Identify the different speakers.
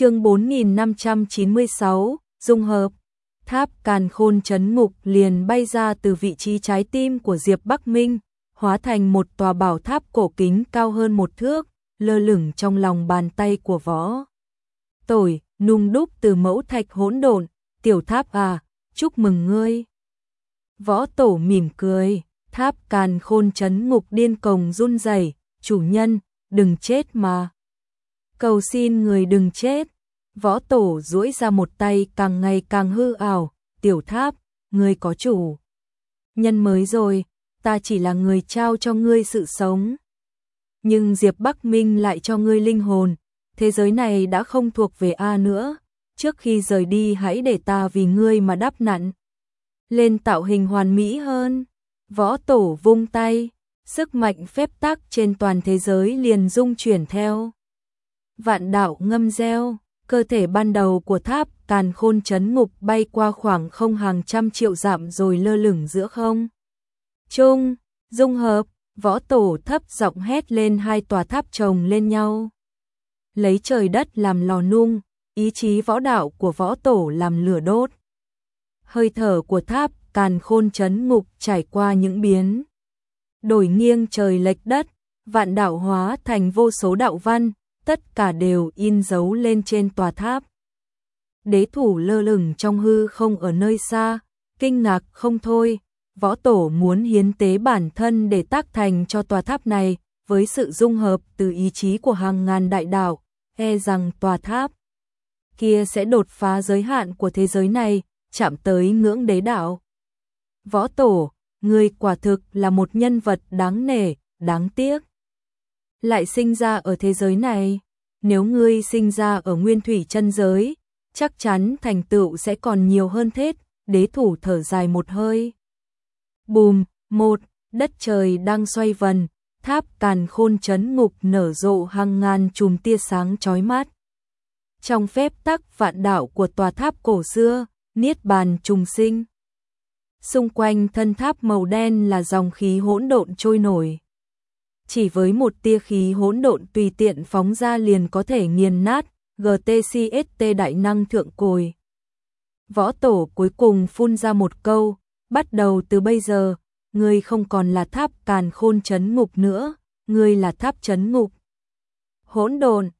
Speaker 1: chương 4596, dung hợp. Tháp càn khôn chấn ngục liền bay ra từ vị trí trái tim của Diệp Bắc Minh, hóa thành một tòa bảo tháp cổ kính cao hơn một thước, lơ lửng trong lòng bàn tay của võ. Tổi, nung đúc từ mẫu thạch hỗn độn, tiểu tháp à, chúc mừng ngươi. Võ tổ mỉm cười, tháp càn khôn chấn ngục điên cồng run rẩy, chủ nhân, đừng chết mà. Cầu xin người đừng chết. Võ tổ duỗi ra một tay càng ngày càng hư ảo, tiểu tháp, người có chủ. Nhân mới rồi, ta chỉ là người trao cho ngươi sự sống. Nhưng Diệp Bắc Minh lại cho ngươi linh hồn, thế giới này đã không thuộc về A nữa, trước khi rời đi hãy để ta vì ngươi mà đáp nặn. Lên tạo hình hoàn mỹ hơn, võ tổ vung tay, sức mạnh phép tắc trên toàn thế giới liền dung chuyển theo. Vạn đạo ngâm reo, cơ thể ban đầu của tháp càn khôn chấn ngục bay qua khoảng không hàng trăm triệu dặm rồi lơ lửng giữa không. Trung, dung hợp, võ tổ thấp giọng hét lên hai tòa tháp chồng lên nhau. Lấy trời đất làm lò nung, ý chí võ đạo của võ tổ làm lửa đốt. Hơi thở của tháp càn khôn chấn ngục trải qua những biến. Đổi nghiêng trời lệch đất, vạn đạo hóa thành vô số đạo văn, tất cả đều in dấu lên trên tòa tháp. Đế thủ lơ lửng trong hư không ở nơi xa, kinh ngạc không thôi, võ tổ muốn hiến tế bản thân để tác thành cho tòa tháp này, với sự dung hợp từ ý chí của hàng ngàn đại đạo, e rằng tòa tháp kia sẽ đột phá giới hạn của thế giới này, chạm tới ngưỡng đế đạo. Võ tổ, người quả thực là một nhân vật đáng nể, đáng tiếc. Lại sinh ra ở thế giới này, nếu ngươi sinh ra ở nguyên thủy chân giới, chắc chắn thành tựu sẽ còn nhiều hơn thế, đế thủ thở dài một hơi. Bùm, một, đất trời đang xoay vần, tháp càn khôn chấn ngục nở rộ hàng ngàn chùm tia sáng chói mắt. Trong phép tắc vạn đạo của tòa tháp cổ xưa, niết bàn trùng sinh. Xung quanh thân tháp màu đen là dòng khí hỗn độn trôi nổi. Chỉ với một tia khí hỗn độn tùy tiện phóng ra liền có thể nghiền nát GTCST đại năng thượng cồi. Võ tổ cuối cùng phun ra một câu, bắt đầu từ bây giờ, ngươi không còn là tháp càn khôn chấn ngục nữa, ngươi là tháp chấn ngục. Hỗn độn,